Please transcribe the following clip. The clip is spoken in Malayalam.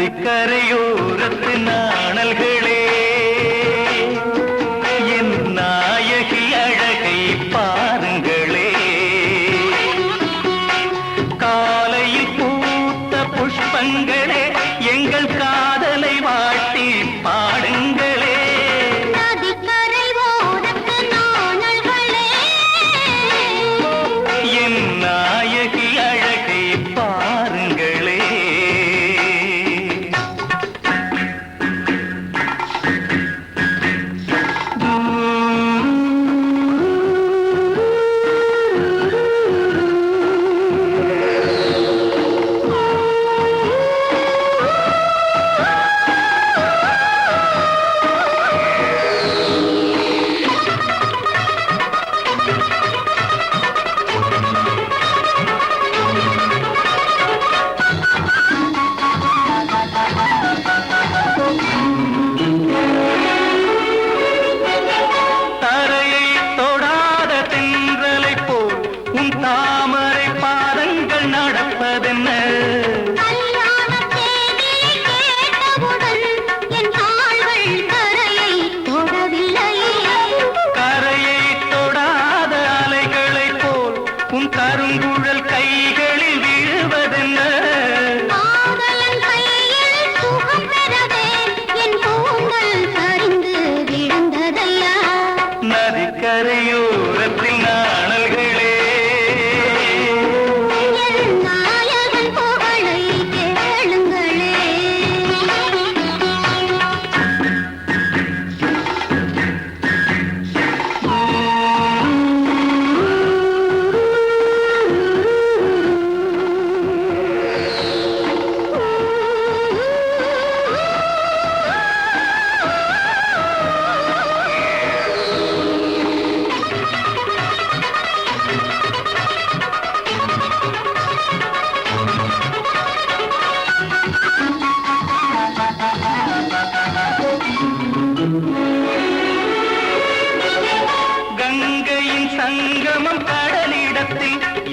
നദിക്കരയോരത്ത്